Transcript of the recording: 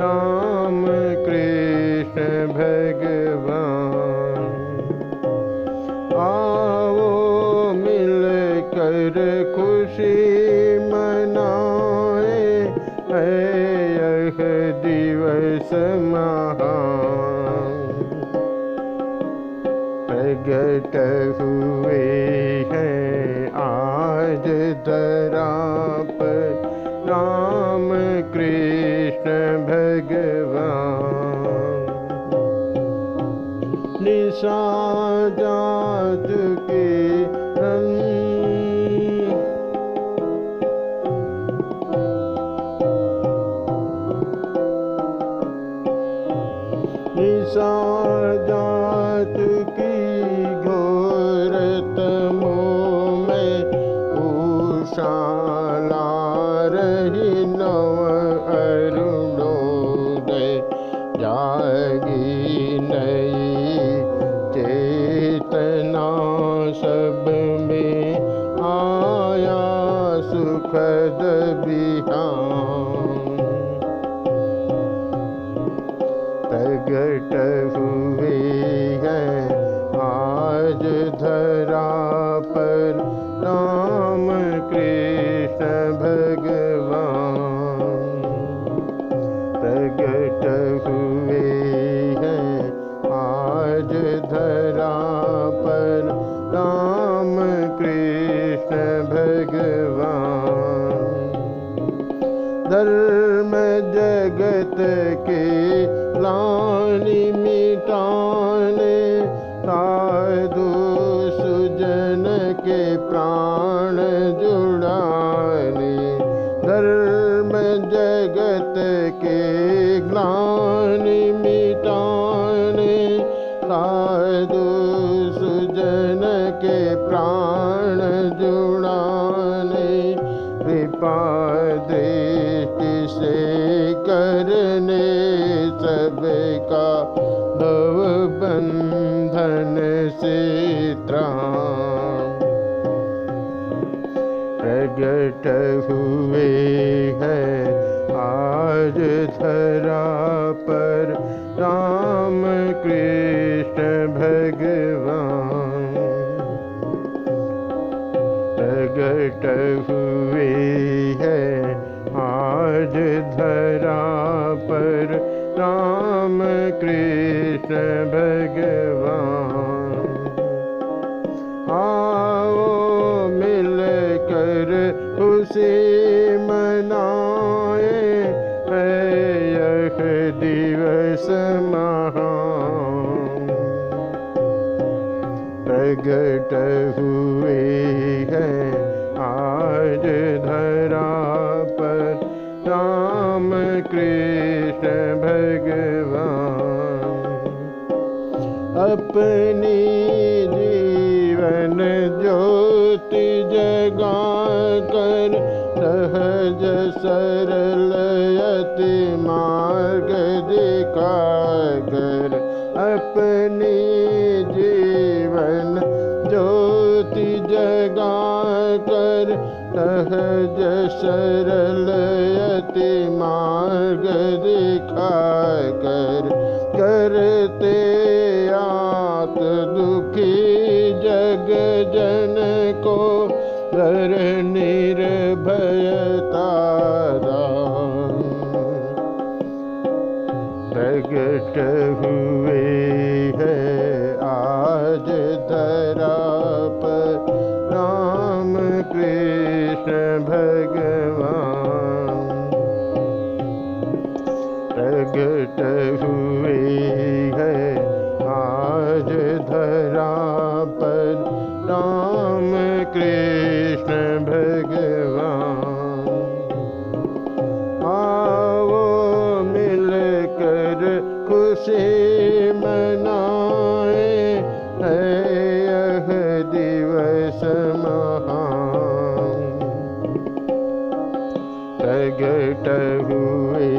राम कृष्ण भगवान। आओ मिल कर खुशी मनाए, है यह दिवस महान। प्रगट हुए हैं आज धरा निशा जात के रंग। जात कृष्ण भगवान प्रगट हुए हैं। आज धरा पर राम कृष्ण भगवान धर्म जगत के लानी मिटाने साधु प्राण जुड़ाने, कृपा दृष्टि से करने सबका भव बंधन से प्रगट हुए हैं आज धरा पर राम कृष्ण भगवान। प्रगट हुए हैं। आज धरा पर राम कृष्ण भगवान। आओ मिल कर खुशी मनाए। है यह दिवस महान। प्रगट हुए अपनी जीवन ज्योति जगा कर सहज सरल मार्ग दिखा कर अपनी जीवन ज्योति जगा कर सहज सरल मार्ग दिखा कर करते कर निर्भयता। प्रगट हुए हैं आज धरा पर राम कृष्ण भगवान प्रगट हुए हैं आज धरा पर मनाए है यह दिवस महान। प्रगट हुए